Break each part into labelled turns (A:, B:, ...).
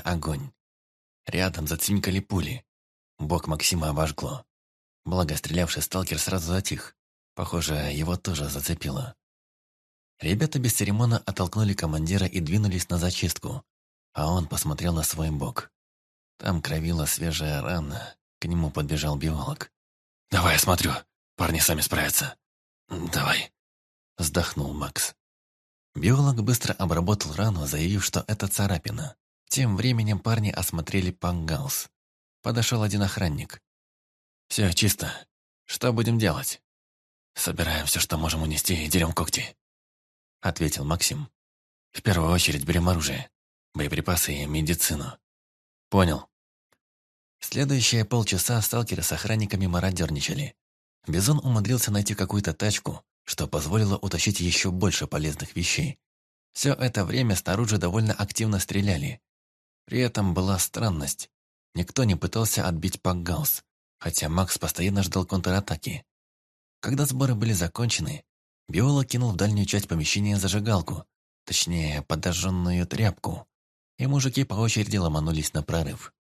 A: огонь. Рядом зацвинкали пули. Бок Максима обожгло. Благо, стрелявший сталкер сразу затих. Похоже, его тоже зацепило. Ребята бесцеремонно оттолкнули командира и двинулись на зачистку, а он посмотрел на свой бок. Там кровила свежая рана, к нему подбежал биолог. «Давай я смотрю, парни сами справятся». «Давай», — вздохнул Макс. Биолог быстро обработал рану, заявив, что это царапина. Тем временем парни осмотрели Пангаус. Подошел один охранник. «Все чисто. Что будем делать?» «Собираем все, что можем унести, и дерем когти», — ответил Максим. «В первую очередь берем оружие, боеприпасы и медицину». «Понял». Следующие полчаса сталкеры с охранниками мародерничали. Бизон умудрился найти какую-то тачку, что позволило утащить еще больше полезных вещей. Все это время снаружи довольно активно стреляли. При этом была странность. Никто не пытался отбить Пакгаус, хотя Макс постоянно ждал контратаки. Когда сборы были закончены, биолог кинул в дальнюю часть помещения зажигалку, точнее, подожженную тряпку, и мужики по очереди ломанулись на прорыв.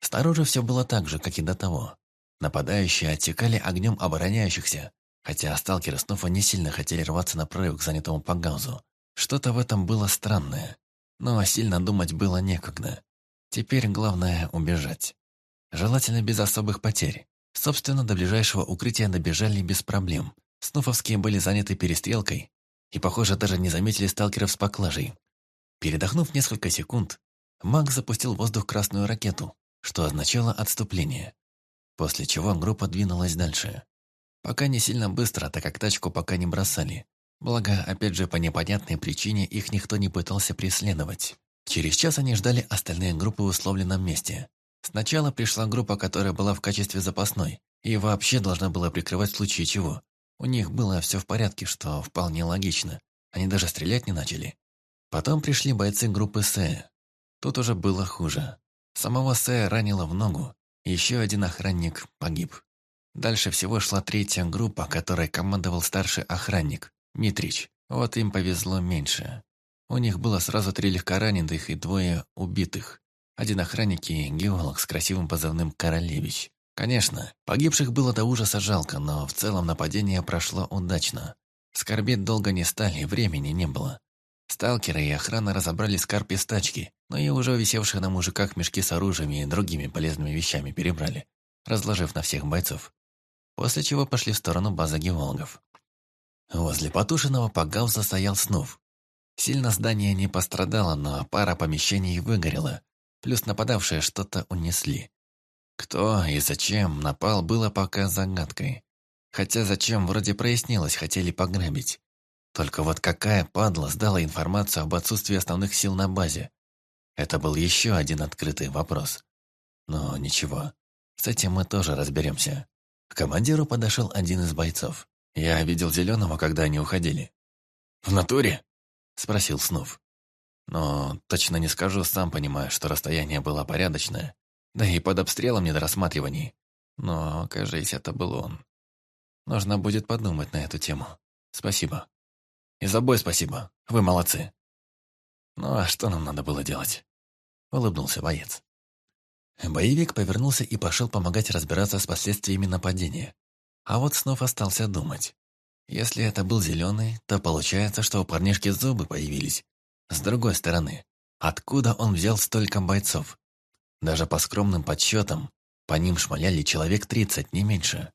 A: Снаружи все было так же, как и до того. Нападающие оттекали огнем обороняющихся, хотя сталкеры снова не сильно хотели рваться на прорыв к занятому Пангаузу. Что-то в этом было странное, но сильно думать было некогда. Теперь главное — убежать. Желательно без особых потерь. Собственно, до ближайшего укрытия добежали без проблем. Снуфовские были заняты перестрелкой и, похоже, даже не заметили сталкеров с поклажей. Передохнув несколько секунд, маг запустил в воздух красную ракету, что означало отступление. После чего группа двинулась дальше. Пока не сильно быстро, так как тачку пока не бросали. Благо, опять же, по непонятной причине их никто не пытался преследовать. Через час они ждали остальные группы в условленном месте. Сначала пришла группа, которая была в качестве запасной, и вообще должна была прикрывать в случае чего. У них было все в порядке, что вполне логично. Они даже стрелять не начали. Потом пришли бойцы группы С. Тут уже было хуже. Самого С ранило в ногу, еще один охранник погиб. Дальше всего шла третья группа, которой командовал старший охранник, Митрич. Вот им повезло меньше. У них было сразу три легкораненых и двое убитых. Один охранник и геолог с красивым позывным «Королевич». Конечно, погибших было до ужаса жалко, но в целом нападение прошло удачно. Скорбеть долго не стали, времени не было. Сталкеры и охрана разобрали скарб из тачки, но и уже висевшие на мужиках мешки с оружием и другими полезными вещами перебрали, разложив на всех бойцов. После чего пошли в сторону базы геологов. Возле потушенного погауза стоял снув. Сильно здание не пострадало, но пара помещений выгорела, плюс нападавшие что-то унесли. Кто и зачем напал, было пока загадкой. Хотя зачем, вроде прояснилось, хотели пограбить. Только вот какая падла сдала информацию об отсутствии основных сил на базе? Это был еще один открытый вопрос. Но ничего, с этим мы тоже разберемся. К командиру подошел один из бойцов. Я видел Зеленого, когда они уходили. «В натуре?» – спросил Снув. Но точно не скажу, сам понимаю, что расстояние было порядочное. Да и под обстрелом не до рассматриваний. Но, кажись, это был он. Нужно будет подумать на эту тему. Спасибо. И за бой спасибо. Вы молодцы. Ну а что нам надо было делать? Улыбнулся боец. Боевик повернулся и пошел помогать разбираться с последствиями нападения. А вот снова остался думать. Если это был зеленый, то получается, что у парнишки зубы появились. С другой стороны, откуда он взял столько бойцов? Даже по скромным подсчетам, по ним шмаляли человек 30, не меньше.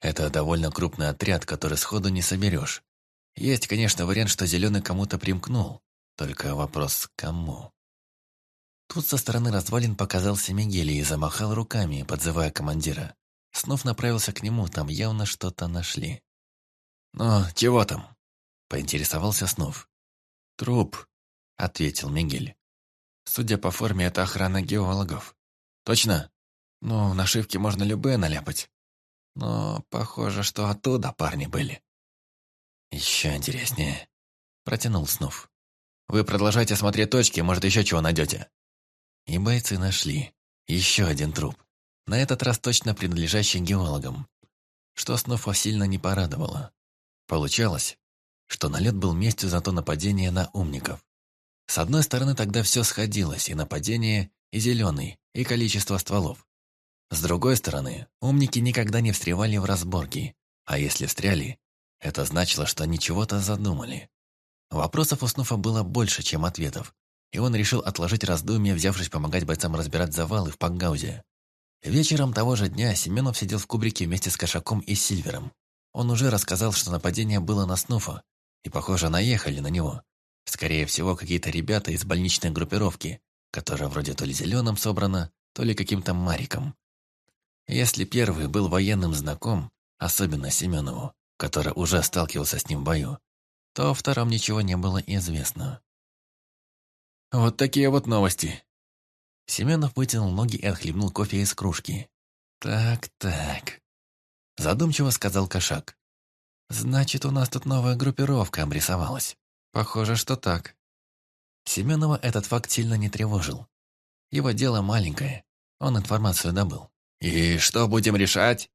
A: Это довольно крупный отряд, который сходу не соберешь. Есть, конечно, вариант, что Зеленый кому-то примкнул. Только вопрос кому? Тут со стороны развалин показался Мигель и замахал руками, подзывая командира. Снов направился к нему, там явно что-то нашли. «Ну, чего там?» – поинтересовался Снов. «Труп», – ответил Мигель. «Судя по форме, это охрана геологов». «Точно? Ну, нашивки можно любые наляпать. Но похоже, что оттуда парни были». «Еще интереснее», – протянул Снув. «Вы продолжайте смотреть точки, может, еще чего найдете». И бойцы нашли. Еще один труп. На этот раз точно принадлежащий геологам. Что Снуфа сильно не порадовало. Получалось, что налет был местью за то нападение на умников. С одной стороны, тогда все сходилось, и нападение, и зеленый, и количество стволов. С другой стороны, умники никогда не встревали в разборки, а если встряли, это значило, что они чего-то задумали. Вопросов у Снуфа было больше, чем ответов, и он решил отложить раздумья, взявшись помогать бойцам разбирать завалы в Пакгаузе. Вечером того же дня Семенов сидел в кубрике вместе с Кошаком и Сильвером. Он уже рассказал, что нападение было на Снуфа, и, похоже, наехали на него. Скорее всего, какие-то ребята из больничной группировки, которая вроде то ли зеленым собрана, то ли каким-то мариком. Если первый был военным знаком, особенно Семенову, который уже сталкивался с ним в бою, то о втором ничего не было известно.
B: «Вот такие вот новости!»
A: Семенов вытянул ноги и отхлебнул кофе из кружки. «Так-так», — задумчиво сказал Кошак. «Значит, у нас тут новая группировка обрисовалась. Похоже, что так». Семенова этот факт сильно не тревожил. Его дело маленькое, он информацию добыл.
B: «И что будем решать?»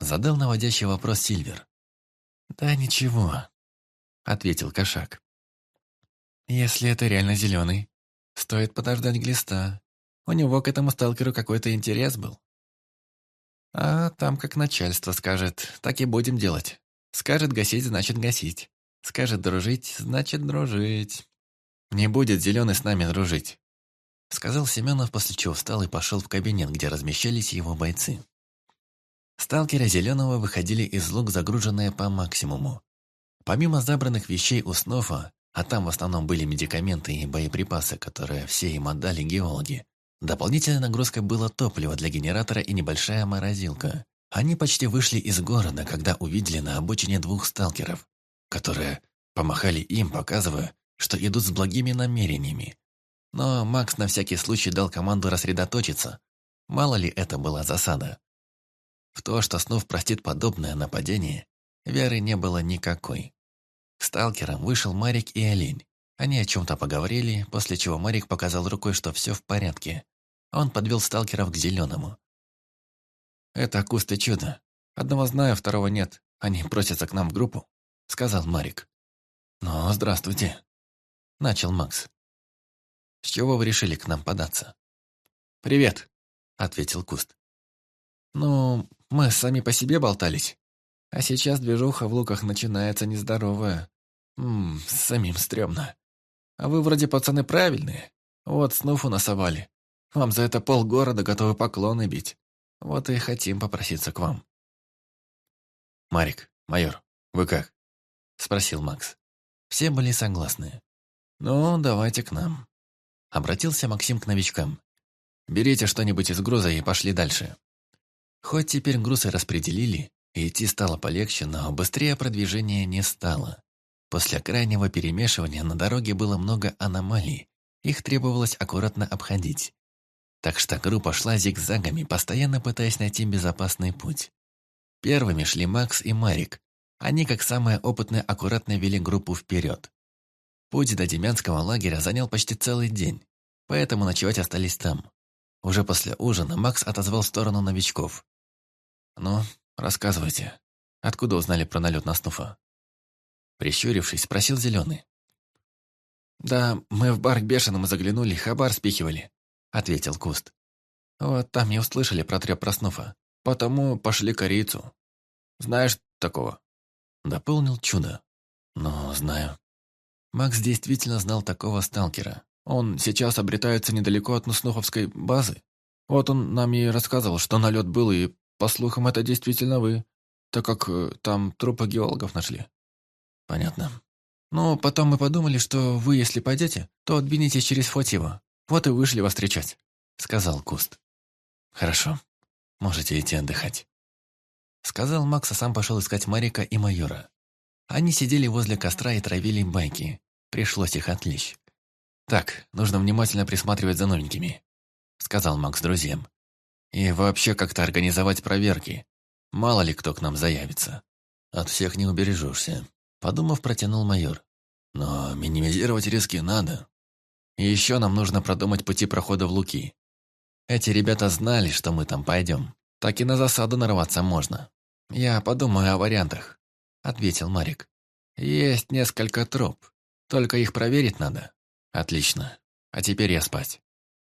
A: Задал наводящий вопрос Сильвер. «Да ничего», — ответил Кошак. «Если это реально зеленый, стоит подождать глиста. У него к этому сталкеру какой-то интерес был. А там как начальство скажет, так и будем делать. Скажет гасить, значит гасить. Скажет дружить, значит дружить. Не будет зеленый с нами дружить. Сказал Семенов, после чего встал и пошел в кабинет, где размещались его бойцы. Сталкеры Зеленого выходили из лук, загруженные по максимуму. Помимо забранных вещей у Снофа, а там в основном были медикаменты и боеприпасы, которые все им отдали геологи, дополнительной нагрузкой было топливо для генератора и небольшая морозилка. Они почти вышли из города, когда увидели на обочине двух сталкеров, которые помахали им, показывая, что идут с благими намерениями. Но Макс на всякий случай дал команду рассредоточиться. Мало ли это была засада. В то, что Снув простит подобное нападение, веры не было никакой. К сталкерам вышел Марик и Олень. Они о чем-то поговорили, после чего Марик показал рукой, что все в порядке. Он подвел сталкеров к зеленому. «Это куст и чудо. Одного знаю, второго нет. Они просятся к нам в группу», — сказал Марик. «Ну, здравствуйте», — начал Макс. «С чего вы решили к нам податься?»
B: «Привет», —
A: ответил Куст. «Ну, мы сами по себе болтались. А сейчас движуха в луках начинается нездоровая. Ммм, самим стрёмно. А вы вроде пацаны правильные. Вот снуфу насовали. Вам за это полгорода готовы поклоны бить. Вот и хотим попроситься к вам. «Марик, майор, вы как?» — спросил Макс. Все были согласны. «Ну, давайте к нам». Обратился Максим к новичкам. «Берите что-нибудь из груза и пошли дальше». Хоть теперь грузы распределили, идти стало полегче, но быстрее продвижение не стало. После крайнего перемешивания на дороге было много аномалий, их требовалось аккуратно обходить. Так что группа шла зигзагами, постоянно пытаясь найти безопасный путь. Первыми шли Макс и Марик. Они, как самые опытные, аккуратно вели группу вперед. Путь до Демянского лагеря занял почти целый день, поэтому ночевать остались там. Уже после ужина Макс отозвал в сторону новичков. «Ну, рассказывайте, откуда узнали про налет на Снуфа?» Прищурившись, спросил Зеленый. «Да, мы в бар к Бешеному заглянули, хабар спихивали», — ответил Куст. «Вот там и услышали про трёп про Снуфа. Потому пошли корейцу. Знаешь такого?» Дополнил чудо. «Ну, знаю». Макс действительно знал такого сталкера. Он сейчас обретается недалеко от Снуховской базы. Вот он нам и рассказывал, что налет был, и, по слухам, это действительно вы, так как э, там трупы геологов нашли. Понятно. Ну, потом мы подумали, что вы, если пойдете, то двинетесь через Фотьево. Вот и вышли вас встречать, сказал Куст. Хорошо, можете идти отдыхать. Сказал Макс, а сам пошел искать Марика и майора. Они сидели возле костра и травили байки. Пришлось их отвлечь. «Так, нужно внимательно присматривать за новенькими», — сказал Макс друзьям. «И вообще как-то организовать проверки. Мало ли кто к нам заявится. От всех не убережешься», — подумав, протянул майор. «Но минимизировать риски надо. И еще нам нужно продумать пути прохода в Луки. Эти ребята знали, что мы там пойдем. Так и на засаду нарваться можно. Я подумаю о вариантах», — ответил Марик. «Есть несколько троп, только их проверить надо. Отлично. А теперь я спать.